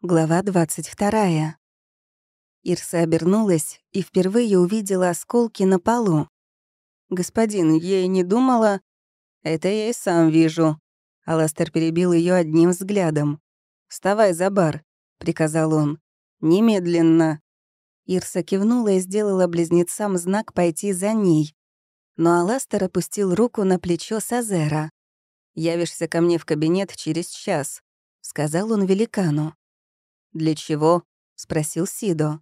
Глава 22. Ирса обернулась и впервые увидела осколки на полу. «Господин, я и не думала...» «Это я и сам вижу». Аластер перебил ее одним взглядом. «Вставай за бар», — приказал он. «Немедленно». Ирса кивнула и сделала близнецам знак пойти за ней. Но Аластер опустил руку на плечо Сазера. «Явишься ко мне в кабинет через час», — сказал он великану. «Для чего?» — спросил Сидо.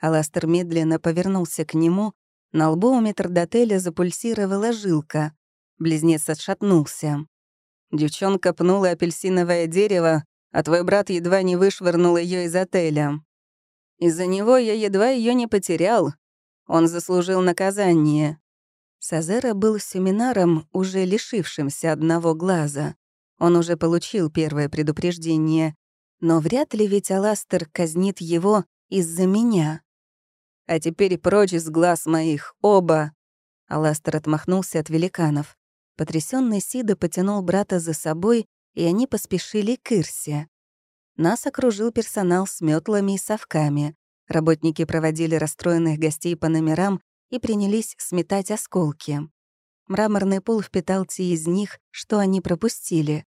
Аластер медленно повернулся к нему. На лбу у метрдотеля запульсировала жилка. Близнец отшатнулся. Девчонка пнула апельсиновое дерево, а твой брат едва не вышвырнул ее из отеля. Из-за него я едва ее не потерял. Он заслужил наказание. Сазера был семинаром, уже лишившимся одного глаза. Он уже получил первое предупреждение но вряд ли ведь Аластер казнит его из-за меня. «А теперь прочь из глаз моих, оба!» Аластер отмахнулся от великанов. Потрясённый Сида потянул брата за собой, и они поспешили к Ирсе. Нас окружил персонал с метлами и совками. Работники проводили расстроенных гостей по номерам и принялись сметать осколки. Мраморный пол впитал те из них, что они пропустили.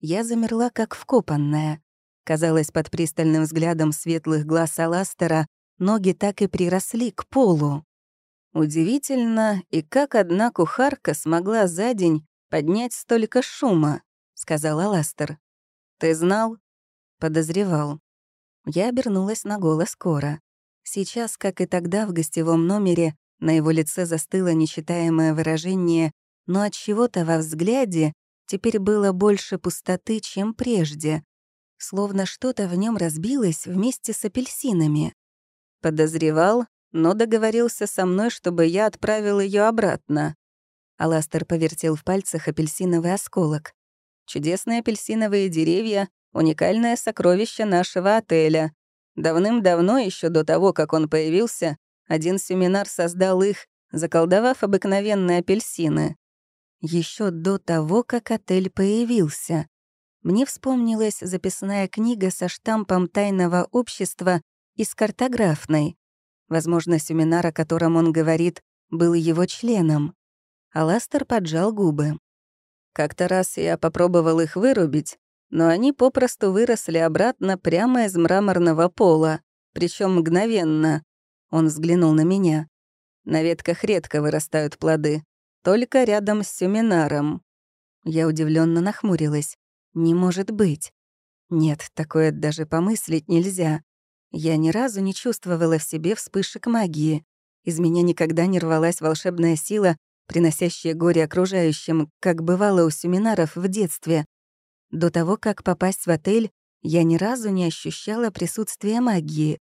Я замерла как вкопанная. Казалось, под пристальным взглядом светлых глаз Аластера ноги так и приросли к полу. «Удивительно, и как одна кухарка смогла за день поднять столько шума», — сказал Аластер. «Ты знал?» «Подозревал». Я обернулась на голос Кора. Сейчас, как и тогда в гостевом номере, на его лице застыло нечитаемое выражение, но от чего то во взгляде теперь было больше пустоты, чем прежде, словно что-то в нем разбилось вместе с апельсинами. Подозревал, но договорился со мной, чтобы я отправил ее обратно. Аластер повертел в пальцах апельсиновый осколок. «Чудесные апельсиновые деревья — уникальное сокровище нашего отеля. Давным-давно, еще до того, как он появился, один семинар создал их, заколдовав обыкновенные апельсины. Еще до того, как отель появился. Мне вспомнилась записная книга со штампом тайного общества из картографной. Возможно, семинар, о котором он говорит, был его членом. Аластер поджал губы. Как-то раз я попробовал их вырубить, но они попросту выросли обратно прямо из мраморного пола, причем мгновенно. Он взглянул на меня. На ветках редко вырастают плоды, только рядом с семинаром. Я удивленно нахмурилась. Не может быть. Нет, такое даже помыслить нельзя. Я ни разу не чувствовала в себе вспышек магии. Из меня никогда не рвалась волшебная сила, приносящая горе окружающим, как бывало у семинаров в детстве. До того, как попасть в отель, я ни разу не ощущала присутствия магии.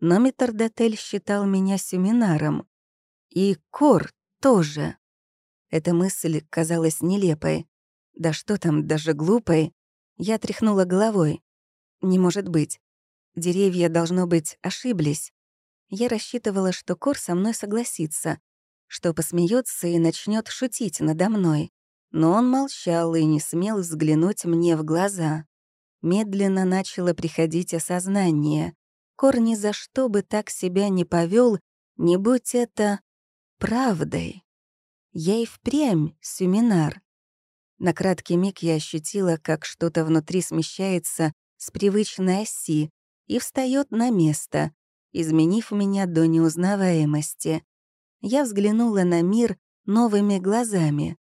Но Митардотель считал меня семинаром. И Кор тоже. Эта мысль казалась нелепой. Да что там, даже глупой. Я тряхнула головой. Не может быть. Деревья, должно быть, ошиблись. Я рассчитывала, что Кор со мной согласится, что посмеется и начнет шутить надо мной. Но он молчал и не смел взглянуть мне в глаза. Медленно начало приходить осознание. Кор ни за что бы так себя не повел, не будь это правдой. Я и впрямь сюминар. На краткий миг я ощутила, как что-то внутри смещается с привычной оси и встает на место, изменив меня до неузнаваемости. Я взглянула на мир новыми глазами.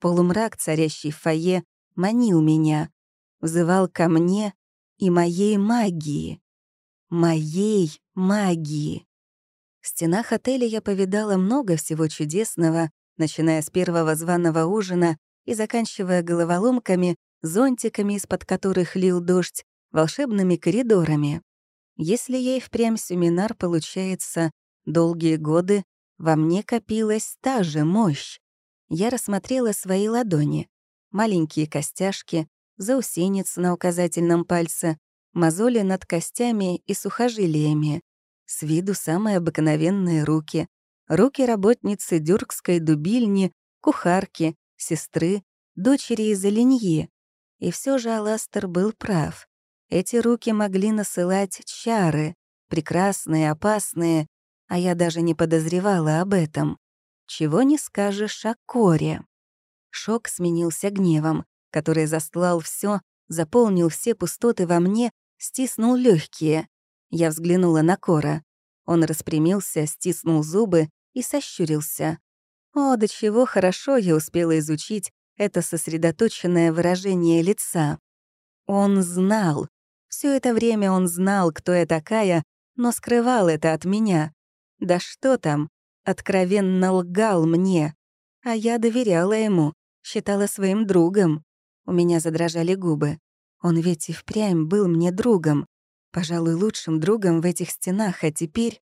Полумрак, царящий в фойе, манил меня, взывал ко мне и моей магии. Моей магии. В стенах отеля я повидала много всего чудесного, начиная с первого званого ужина и заканчивая головоломками, зонтиками, из-под которых лил дождь, волшебными коридорами. Если ей впрямь семинар получается долгие годы, во мне копилась та же мощь. Я рассмотрела свои ладони, маленькие костяшки, заусенец на указательном пальце, мозоли над костями и сухожилиями. С виду самые обыкновенные руки. Руки работницы дюркской дубильни, кухарки, сестры, дочери из Оленьи. И все же Аластер был прав. Эти руки могли насылать чары, прекрасные, опасные, а я даже не подозревала об этом. Чего не скажешь о Коре. Шок сменился гневом, который застлал все, заполнил все пустоты во мне, стиснул легкие. Я взглянула на Кора. Он распрямился, стиснул зубы и сощурился. О, до чего хорошо я успела изучить это сосредоточенное выражение лица. Он знал. Все это время он знал, кто я такая, но скрывал это от меня. Да что там, откровенно лгал мне. А я доверяла ему, считала своим другом. У меня задрожали губы. Он ведь и впрямь был мне другом. Пожалуй, лучшим другом в этих стенах, а теперь...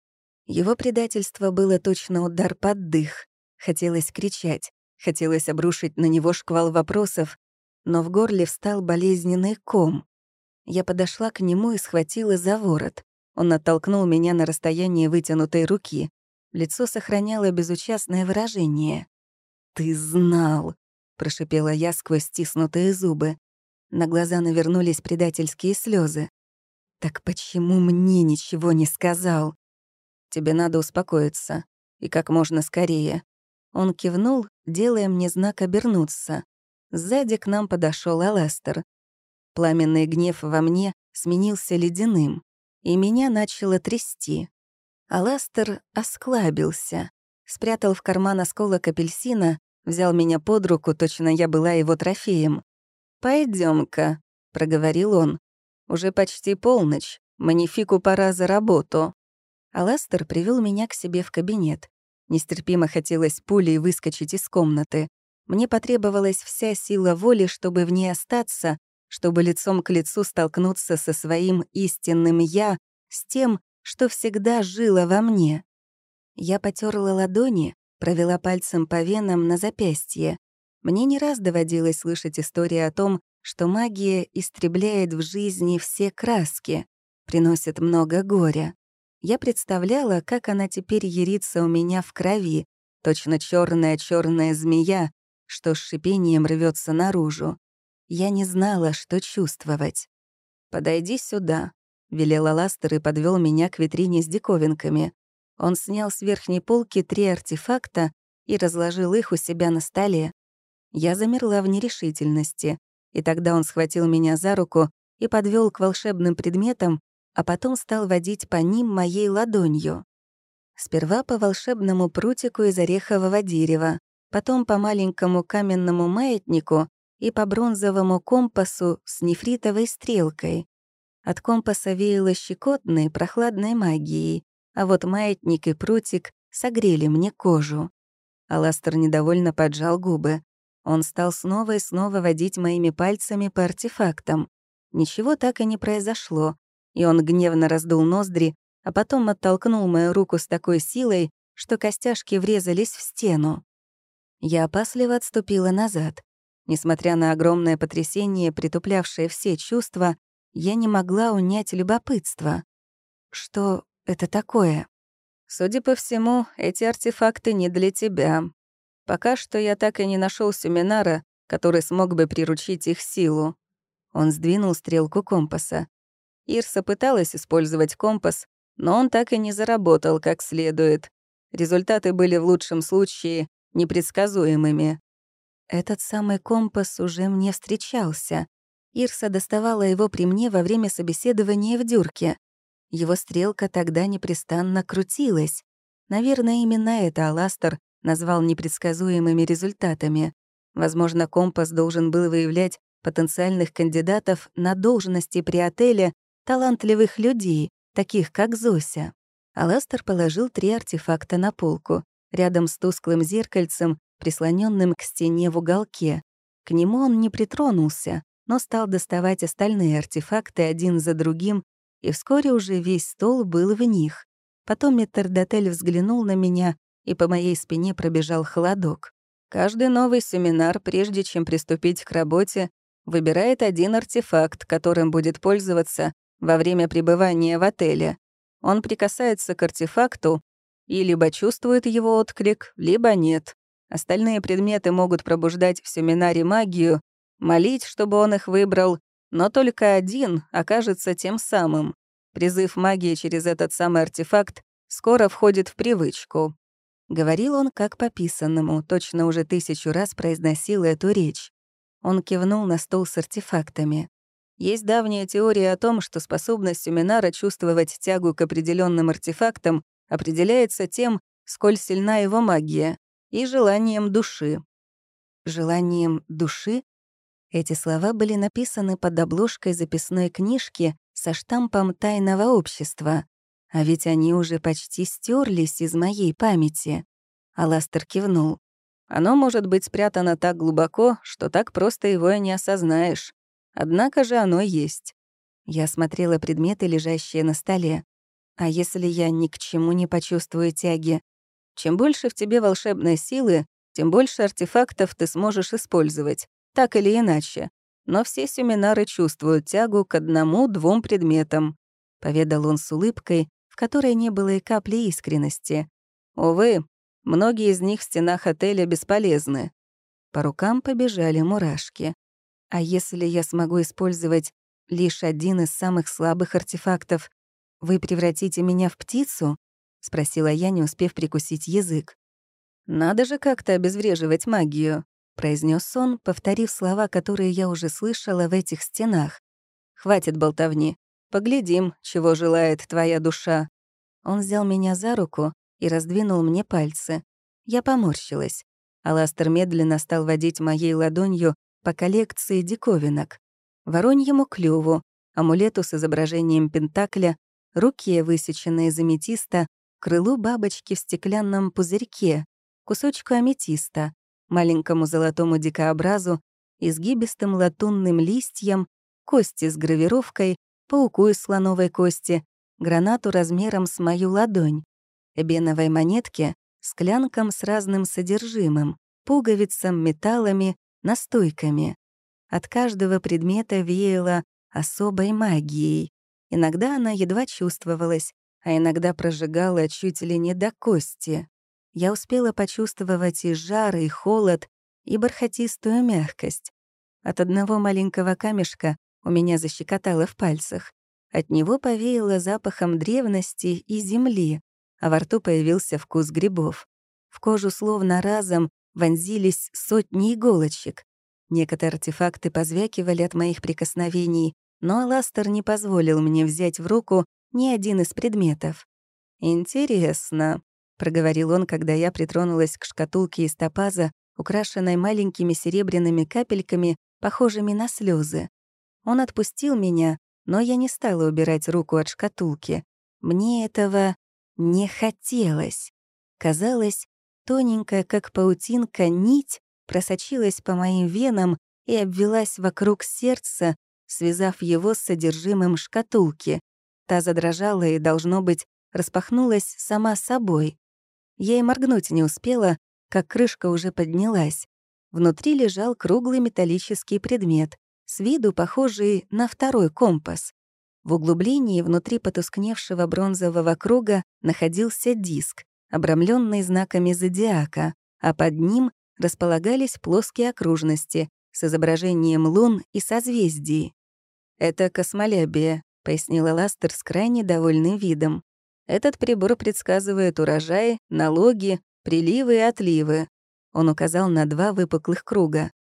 Его предательство было точно удар под дых. Хотелось кричать, хотелось обрушить на него шквал вопросов, но в горле встал болезненный ком. Я подошла к нему и схватила за ворот. Он оттолкнул меня на расстояние вытянутой руки. Лицо сохраняло безучастное выражение. «Ты знал!» — прошипела я сквозь стиснутые зубы. На глаза навернулись предательские слезы. «Так почему мне ничего не сказал?» «Тебе надо успокоиться. И как можно скорее. Он кивнул, делая мне знак обернуться. Сзади к нам подошел Аластер. Пламенный гнев во мне сменился ледяным, и меня начало трясти. Аластер осклабился, спрятал в карман осколок апельсина, взял меня под руку, точно я была его трофеем. пойдем ка проговорил он. «Уже почти полночь. Манифику пора за работу». Аластер привел меня к себе в кабинет. Нестерпимо хотелось пулей выскочить из комнаты. Мне потребовалась вся сила воли, чтобы в ней остаться, чтобы лицом к лицу столкнуться со своим истинным «я», с тем, что всегда жило во мне. Я потерла ладони, провела пальцем по венам на запястье. Мне не раз доводилось слышать истории о том, что магия истребляет в жизни все краски, приносит много горя. Я представляла, как она теперь ерится у меня в крови, точно черная черная змея, что с шипением рвется наружу. Я не знала, что чувствовать. «Подойди сюда», — велела Ластер и подвел меня к витрине с диковинками. Он снял с верхней полки три артефакта и разложил их у себя на столе. Я замерла в нерешительности, и тогда он схватил меня за руку и подвел к волшебным предметам, а потом стал водить по ним моей ладонью. Сперва по волшебному прутику из орехового дерева, потом по маленькому каменному маятнику и по бронзовому компасу с нефритовой стрелкой. От компаса веяло щекотной, прохладной магией, а вот маятник и прутик согрели мне кожу. Аластер недовольно поджал губы. Он стал снова и снова водить моими пальцами по артефактам. Ничего так и не произошло, и он гневно раздул ноздри, а потом оттолкнул мою руку с такой силой, что костяшки врезались в стену. Я опасливо отступила назад. Несмотря на огромное потрясение, притуплявшее все чувства, я не могла унять любопытство. Что это такое? Судя по всему, эти артефакты не для тебя. Пока что я так и не нашел семинара, который смог бы приручить их силу. Он сдвинул стрелку компаса. Ирса пыталась использовать компас, но он так и не заработал как следует. Результаты были в лучшем случае непредсказуемыми. Этот самый компас уже мне встречался. Ирса доставала его при мне во время собеседования в дюрке. Его стрелка тогда непрестанно крутилась. Наверное, именно это Аластер назвал непредсказуемыми результатами. Возможно, компас должен был выявлять потенциальных кандидатов на должности при отеле талантливых людей, таких как Зося. Аластер положил три артефакта на полку, рядом с тусклым зеркальцем, прислоненным к стене в уголке. К нему он не притронулся, но стал доставать остальные артефакты один за другим, и вскоре уже весь стол был в них. Потом Меттердотель взглянул на меня, и по моей спине пробежал холодок. Каждый новый семинар, прежде чем приступить к работе, выбирает один артефакт, которым будет пользоваться во время пребывания в отеле он прикасается к артефакту и либо чувствует его отклик, либо нет. Остальные предметы могут пробуждать в семинаре магию, молить, чтобы он их выбрал, но только один окажется тем самым. Призыв магии через этот самый артефакт скоро входит в привычку. Говорил он как пописанному, точно уже тысячу раз произносил эту речь. Он кивнул на стол с артефактами. Есть давняя теория о том, что способность Уминара чувствовать тягу к определенным артефактам определяется тем, сколь сильна его магия, и желанием души. Желанием души? Эти слова были написаны под обложкой записной книжки со штампом «Тайного общества», а ведь они уже почти стерлись из моей памяти. Аластер кивнул. «Оно может быть спрятано так глубоко, что так просто его и не осознаешь. Однако же оно есть. Я смотрела предметы, лежащие на столе. А если я ни к чему не почувствую тяги? Чем больше в тебе волшебной силы, тем больше артефактов ты сможешь использовать, так или иначе. Но все семинары чувствуют тягу к одному-двум предметам», — поведал он с улыбкой, в которой не было и капли искренности. «Увы, многие из них в стенах отеля бесполезны». По рукам побежали мурашки. А если я смогу использовать лишь один из самых слабых артефактов, вы превратите меня в птицу?» — спросила я, не успев прикусить язык. «Надо же как-то обезвреживать магию», — произнес он, повторив слова, которые я уже слышала в этих стенах. «Хватит болтовни. Поглядим, чего желает твоя душа». Он взял меня за руку и раздвинул мне пальцы. Я поморщилась. Аластер медленно стал водить моей ладонью по коллекции диковинок. Вороньему клюву, амулету с изображением пентакля, руке, высеченной из аметиста, крылу бабочки в стеклянном пузырьке, кусочку аметиста, маленькому золотому дикообразу, изгибистым латунным листьям, кости с гравировкой, пауку из слоновой кости, гранату размером с мою ладонь, эбеновой монетке, склянкам с разным содержимым, пуговицам, металлами, настойками. От каждого предмета веяло особой магией. Иногда она едва чувствовалась, а иногда прожигала чуть ли не до кости. Я успела почувствовать и жар, и холод, и бархатистую мягкость. От одного маленького камешка у меня защекотало в пальцах. От него повеяло запахом древности и земли, а во рту появился вкус грибов. В кожу словно разом вонзились сотни иголочек. Некоторые артефакты позвякивали от моих прикосновений, но Аластер не позволил мне взять в руку ни один из предметов. «Интересно», — проговорил он, когда я притронулась к шкатулке из топаза, украшенной маленькими серебряными капельками, похожими на слезы. Он отпустил меня, но я не стала убирать руку от шкатулки. Мне этого не хотелось. Казалось, тоненькая, как паутинка, нить просочилась по моим венам и обвелась вокруг сердца, связав его с содержимым шкатулки. Та задрожала и, должно быть, распахнулась сама собой. Я и моргнуть не успела, как крышка уже поднялась. Внутри лежал круглый металлический предмет, с виду похожий на второй компас. В углублении внутри потускневшего бронзового круга находился диск обрамленный знаками зодиака, а под ним располагались плоские окружности с изображением лун и созвездий. «Это космолябия», — пояснила Ластер с крайне довольным видом. «Этот прибор предсказывает урожаи, налоги, приливы и отливы». Он указал на два выпуклых круга.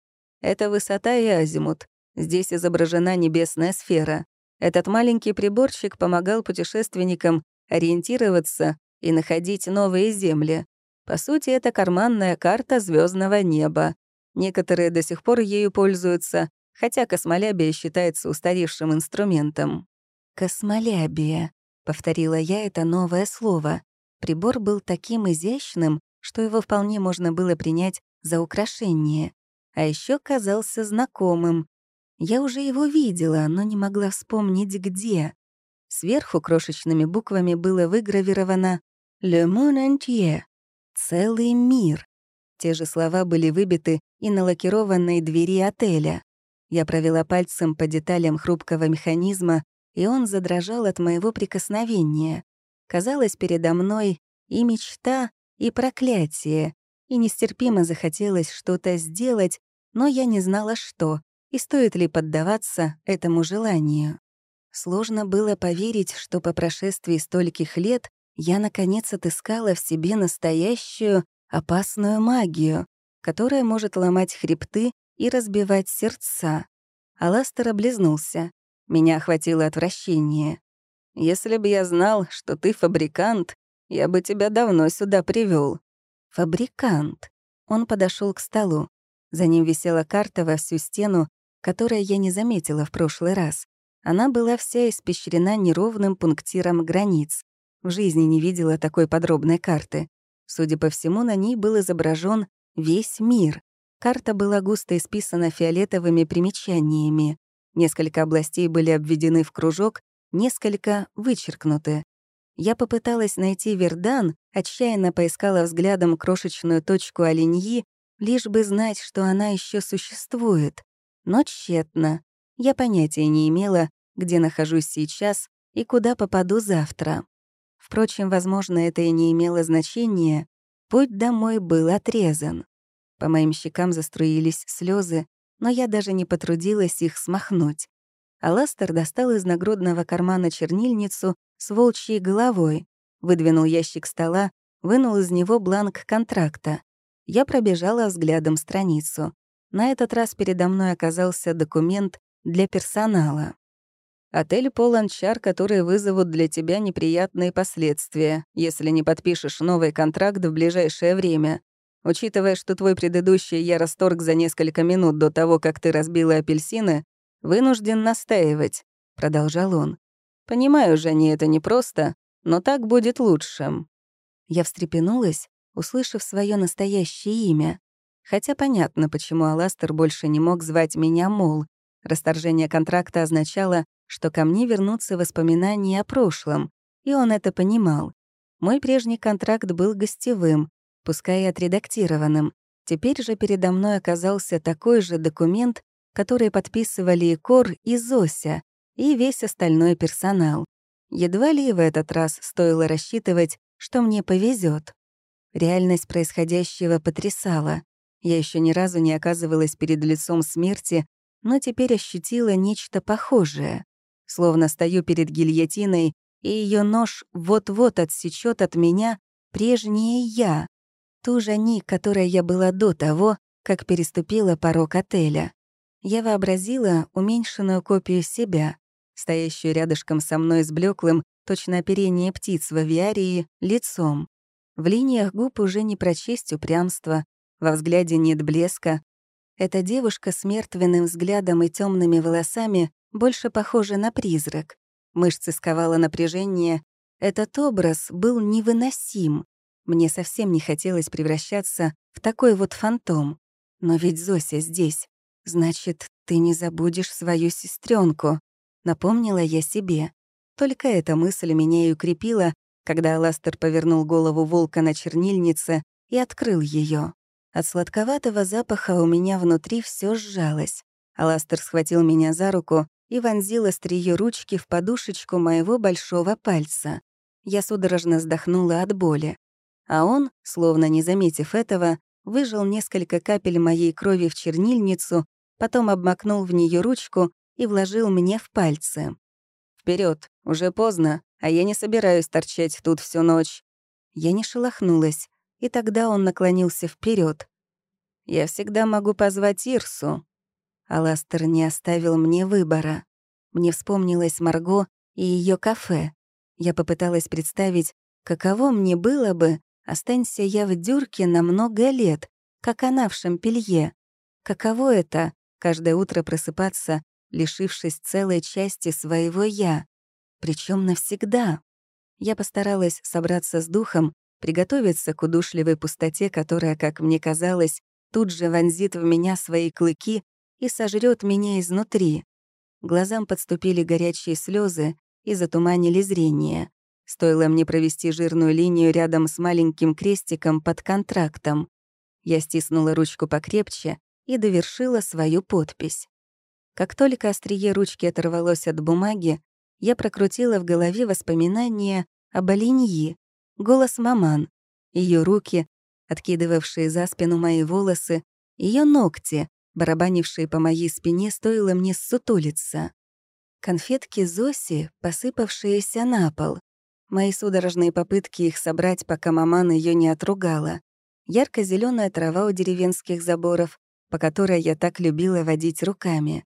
«Это высота и азимут. Здесь изображена небесная сфера. Этот маленький приборчик помогал путешественникам ориентироваться и находить новые земли. По сути, это карманная карта звездного неба. Некоторые до сих пор ею пользуются, хотя космолябия считается устаревшим инструментом. «Космолябия», — повторила я это новое слово. Прибор был таким изящным, что его вполне можно было принять за украшение. А еще казался знакомым. Я уже его видела, но не могла вспомнить, где. Сверху крошечными буквами было выгравировано «Le monde entier» — «Целый мир». Те же слова были выбиты и на лакированной двери отеля. Я провела пальцем по деталям хрупкого механизма, и он задрожал от моего прикосновения. Казалось, передо мной и мечта, и проклятие, и нестерпимо захотелось что-то сделать, но я не знала, что, и стоит ли поддаваться этому желанию. Сложно было поверить, что по прошествии стольких лет я, наконец, отыскала в себе настоящую опасную магию, которая может ломать хребты и разбивать сердца. Аластер облизнулся. Меня охватило отвращение. «Если бы я знал, что ты фабрикант, я бы тебя давно сюда привел. «Фабрикант». Он подошел к столу. За ним висела карта во всю стену, которую я не заметила в прошлый раз. Она была вся испещрена неровным пунктиром границ. В жизни не видела такой подробной карты. Судя по всему, на ней был изображен весь мир. Карта была густо исписана фиолетовыми примечаниями. Несколько областей были обведены в кружок, несколько вычеркнуты. Я попыталась найти Вердан, отчаянно поискала взглядом крошечную точку Оленьи, лишь бы знать, что она еще существует. Но тщетно. Я понятия не имела, где нахожусь сейчас и куда попаду завтра. Впрочем, возможно, это и не имело значения. Путь домой был отрезан. По моим щекам заструились слезы, но я даже не потрудилась их смахнуть. Аластер достал из нагрудного кармана чернильницу с волчьей головой, выдвинул ящик стола, вынул из него бланк контракта. Я пробежала взглядом страницу. На этот раз передо мной оказался документ для персонала. Отель полон чар, которые вызовут для тебя неприятные последствия, если не подпишешь новый контракт в ближайшее время. Учитывая, что твой предыдущий я расторг за несколько минут до того, как ты разбила апельсины, вынужден настаивать», — продолжал он. «Понимаю, Женя, это непросто, но так будет лучшим». Я встрепенулась, услышав свое настоящее имя. Хотя понятно, почему Аластер больше не мог звать меня Мол. Расторжение контракта означало, что ко мне вернутся воспоминания о прошлом, и он это понимал. Мой прежний контракт был гостевым, пускай и отредактированным. Теперь же передо мной оказался такой же документ, который подписывали и Кор, и Зося, и весь остальной персонал. Едва ли в этот раз стоило рассчитывать, что мне повезет. Реальность происходящего потрясала. Я еще ни разу не оказывалась перед лицом смерти но теперь ощутила нечто похожее. Словно стою перед гильотиной, и ее нож вот-вот отсечет от меня прежнее «я», ту же Ник, которой я была до того, как переступила порог отеля. Я вообразила уменьшенную копию себя, стоящую рядышком со мной с блеклым, точно оперение птиц в авиарии, лицом. В линиях губ уже не прочесть упрямство, во взгляде нет блеска, эта девушка с мертвенным взглядом и темными волосами больше похожа на призрак. Мышцы сковало напряжение. Этот образ был невыносим. Мне совсем не хотелось превращаться в такой вот фантом. Но ведь Зося здесь. Значит, ты не забудешь свою сестренку, напомнила я себе. Только эта мысль меня и укрепила, когда Аластер повернул голову волка на чернильнице и открыл ее. От сладковатого запаха у меня внутри все сжалось. Аластер схватил меня за руку и вонзил острие ручки в подушечку моего большого пальца. Я судорожно вздохнула от боли. А он, словно не заметив этого, выжил несколько капель моей крови в чернильницу, потом обмакнул в нее ручку и вложил мне в пальцы. Вперед, уже поздно, а я не собираюсь торчать тут всю ночь». Я не шелохнулась и тогда он наклонился вперед. «Я всегда могу позвать Ирсу». Аластер не оставил мне выбора. Мне вспомнилась Марго и ее кафе. Я попыталась представить, каково мне было бы, останься я в дюрке на много лет, как она в Шампелье. Каково это — каждое утро просыпаться, лишившись целой части своего «я», причем навсегда. Я постаралась собраться с духом приготовиться к удушливой пустоте, которая, как мне казалось, тут же вонзит в меня свои клыки и сожрет меня изнутри. Глазам подступили горячие слезы и затуманили зрение. Стоило мне провести жирную линию рядом с маленьким крестиком под контрактом. Я стиснула ручку покрепче и довершила свою подпись. Как только острие ручки оторвалось от бумаги, я прокрутила в голове воспоминания об оленьи, Голос маман, ее руки, откидывавшие за спину мои волосы, ее ногти, барабанившие по моей спине, стоило мне сутулиться. Конфетки Зоси, посыпавшиеся на пол. Мои судорожные попытки их собрать, пока маман ее не отругала. ярко зеленая трава у деревенских заборов, по которой я так любила водить руками.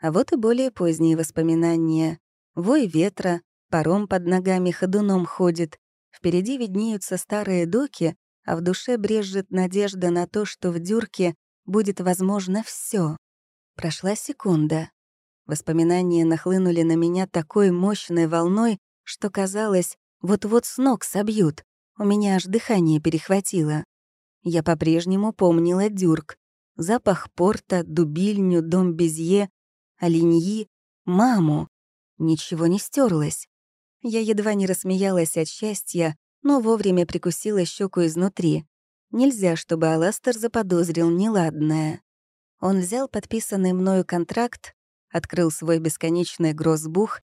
А вот и более поздние воспоминания. Вой ветра, паром под ногами ходуном ходит, Впереди виднеются старые доки, а в душе брежет надежда на то, что в дюрке будет возможно все. Прошла секунда. Воспоминания нахлынули на меня такой мощной волной, что казалось, вот-вот с ног собьют. У меня аж дыхание перехватило. Я по-прежнему помнила дюрк. Запах порта, дубильню, дом Безье, оленьи, маму. Ничего не стерлось. Я едва не рассмеялась от счастья, но вовремя прикусила щеку изнутри. Нельзя, чтобы Аластер заподозрил неладное. Он взял подписанный мною контракт, открыл свой бесконечный грозбух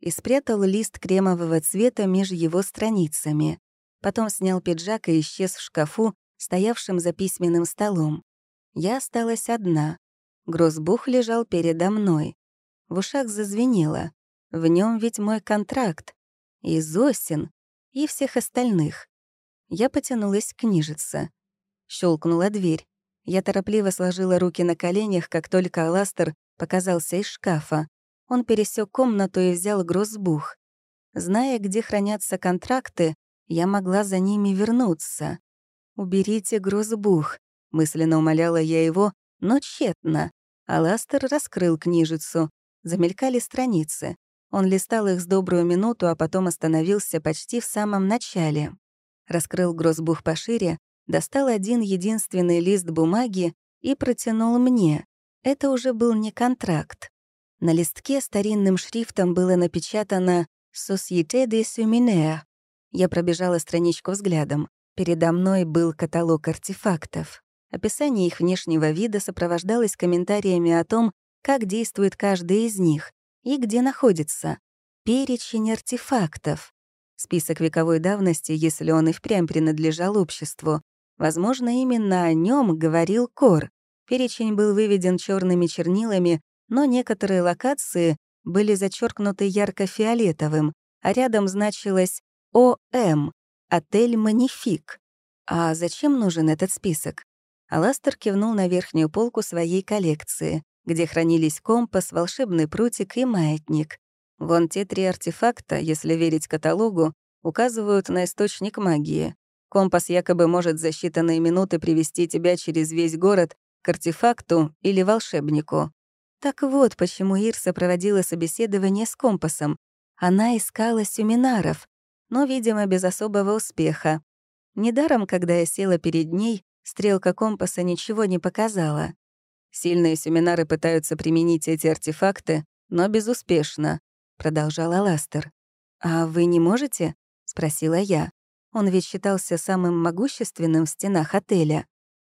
и спрятал лист кремового цвета между его страницами. Потом снял пиджак и исчез в шкафу, стоявшем за письменным столом. Я осталась одна. Грозбух лежал передо мной. В ушах зазвенело. В нем ведь мой контракт и Зосин, и всех остальных. Я потянулась к книжице. Щелкнула дверь. Я торопливо сложила руки на коленях, как только Аластер показался из шкафа. Он пересёк комнату и взял грозбух. Зная, где хранятся контракты, я могла за ними вернуться. «Уберите грозбух», — мысленно умоляла я его, но тщетно. Аластер раскрыл книжицу. Замелькали страницы. Он листал их с добрую минуту, а потом остановился почти в самом начале. Раскрыл грозбух пошире, достал один единственный лист бумаги и протянул мне. Это уже был не контракт. На листке старинным шрифтом было напечатано «Société de Suminaire». Я пробежала страничку взглядом. Передо мной был каталог артефактов. Описание их внешнего вида сопровождалось комментариями о том, как действует каждый из них, и где находится, перечень артефактов, список вековой давности, если он и впрямь принадлежал обществу. Возможно, именно о нем говорил Кор. Перечень был выведен черными чернилами, но некоторые локации были зачеркнуты ярко-фиолетовым, а рядом значилось «ОМ» эм» — «Отель Манифик». «А зачем нужен этот список?» Аластер кивнул на верхнюю полку своей коллекции где хранились компас, волшебный прутик и маятник. Вон те три артефакта, если верить каталогу, указывают на источник магии. Компас якобы может за считанные минуты привести тебя через весь город к артефакту или волшебнику. Так вот, почему Ирса проводила собеседование с компасом. Она искала семинаров, но, видимо, без особого успеха. Недаром, когда я села перед ней, стрелка компаса ничего не показала. Сильные семинары пытаются применить эти артефакты, но безуспешно», — продолжала Ластер. «А вы не можете?» — спросила я. Он ведь считался самым могущественным в стенах отеля.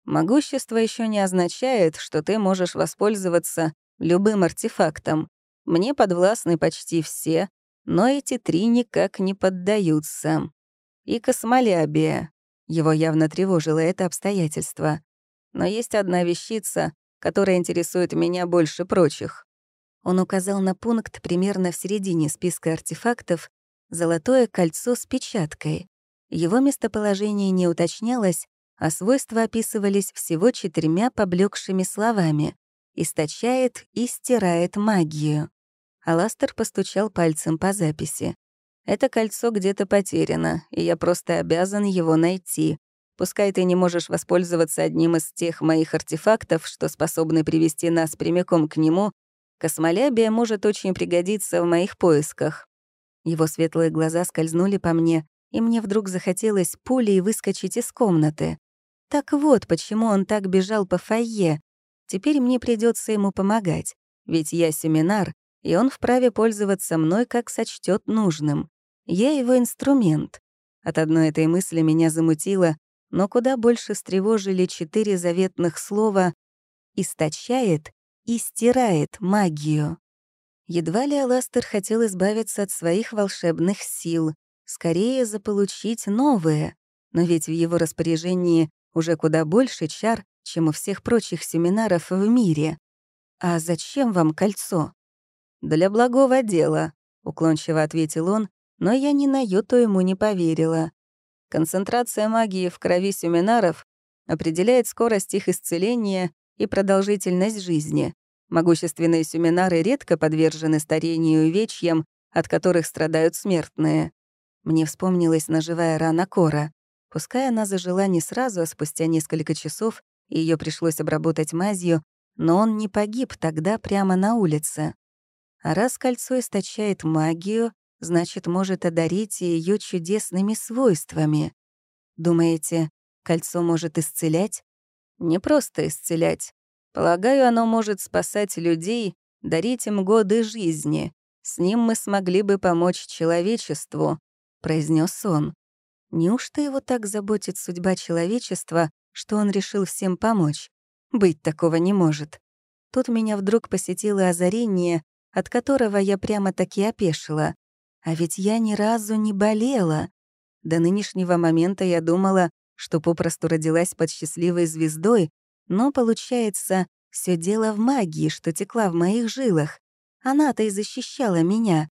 «Могущество еще не означает, что ты можешь воспользоваться любым артефактом. Мне подвластны почти все, но эти три никак не поддаются. И космолябия». Его явно тревожило это обстоятельство. «Но есть одна вещица, которая интересует меня больше прочих». Он указал на пункт примерно в середине списка артефактов «Золотое кольцо с печаткой». Его местоположение не уточнялось, а свойства описывались всего четырьмя поблекшими словами «источает и стирает магию». Аластер постучал пальцем по записи. «Это кольцо где-то потеряно, и я просто обязан его найти. Пускай ты не можешь воспользоваться одним из тех моих артефактов, что способны привести нас прямиком к нему, космолябия может очень пригодиться в моих поисках». Его светлые глаза скользнули по мне, и мне вдруг захотелось пулей выскочить из комнаты. Так вот, почему он так бежал по фойе. Теперь мне придется ему помогать, ведь я семинар, и он вправе пользоваться мной, как сочтет нужным. Я его инструмент. От одной этой мысли меня замутило, но куда больше встревожили четыре заветных слова «источает» и «стирает» магию. Едва ли Аластер хотел избавиться от своих волшебных сил, скорее заполучить новые, но ведь в его распоряжении уже куда больше чар, чем у всех прочих семинаров в мире. «А зачем вам кольцо?» «Для благого дела», — уклончиво ответил он, но я ни на йоту ему не поверила. Концентрация магии в крови семинаров определяет скорость их исцеления и продолжительность жизни. Могущественные семинары редко подвержены старению и увечьям, от которых страдают смертные. Мне вспомнилась ножевая рана Кора. Пускай она зажила не сразу, а спустя несколько часов, и её пришлось обработать мазью, но он не погиб тогда прямо на улице. А раз кольцо источает магию, значит, может одарить ее чудесными свойствами. Думаете, кольцо может исцелять? Не просто исцелять. Полагаю, оно может спасать людей, дарить им годы жизни. С ним мы смогли бы помочь человечеству», — произнес он. Неужто его так заботит судьба человечества, что он решил всем помочь? Быть такого не может. Тут меня вдруг посетило озарение, от которого я прямо-таки опешила. А ведь я ни разу не болела. До нынешнего момента я думала, что попросту родилась под счастливой звездой, но, получается, все дело в магии, что текла в моих жилах. Она-то и защищала меня.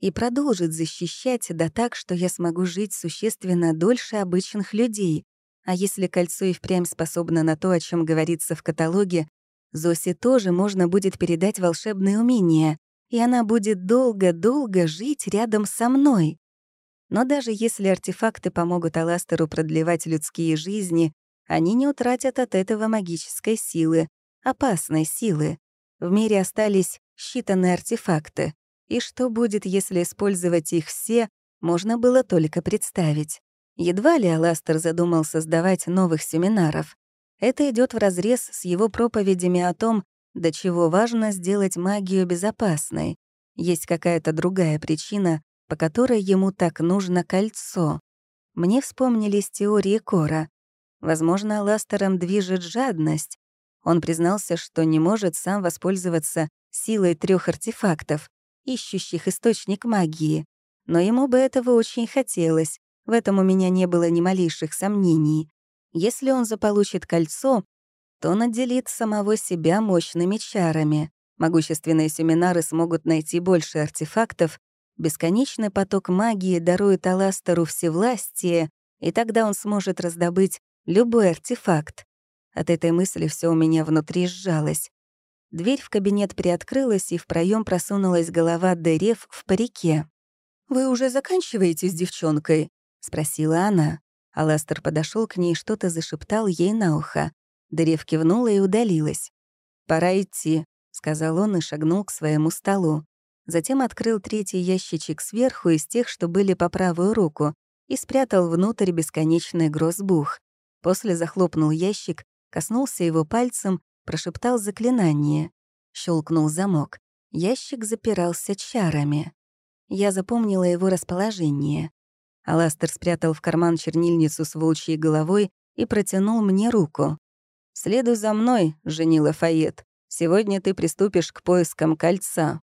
И продолжит защищать, да так, что я смогу жить существенно дольше обычных людей. А если кольцо и впрямь способно на то, о чем говорится в каталоге, Зосе тоже можно будет передать волшебные умения и она будет долго-долго жить рядом со мной. Но даже если артефакты помогут Аластеру продлевать людские жизни, они не утратят от этого магической силы, опасной силы. В мире остались считанные артефакты. И что будет, если использовать их все, можно было только представить. Едва ли Аластер задумал создавать новых семинаров. Это идет вразрез с его проповедями о том, до чего важно сделать магию безопасной. Есть какая-то другая причина, по которой ему так нужно кольцо. Мне вспомнились теории Кора. Возможно, Ластером движет жадность. Он признался, что не может сам воспользоваться силой трех артефактов, ищущих источник магии. Но ему бы этого очень хотелось, в этом у меня не было ни малейших сомнений. Если он заполучит кольцо, что она самого себя мощными чарами. Могущественные семинары смогут найти больше артефактов, бесконечный поток магии дарует Аластеру всевластие, и тогда он сможет раздобыть любой артефакт. От этой мысли все у меня внутри сжалось. Дверь в кабинет приоткрылась, и в проем просунулась голова Дерев в парике. «Вы уже заканчиваете с девчонкой?» — спросила она. Аластер подошел к ней и что-то зашептал ей на ухо. Дырев кивнула и удалилась. «Пора идти», — сказал он и шагнул к своему столу. Затем открыл третий ящичек сверху из тех, что были по правую руку, и спрятал внутрь бесконечный грозбух. После захлопнул ящик, коснулся его пальцем, прошептал заклинание. Щелкнул замок. Ящик запирался чарами. Я запомнила его расположение. Аластер спрятал в карман чернильницу с волчьей головой и протянул мне руку. Следуй за мной, женила Фает. Сегодня ты приступишь к поискам кольца.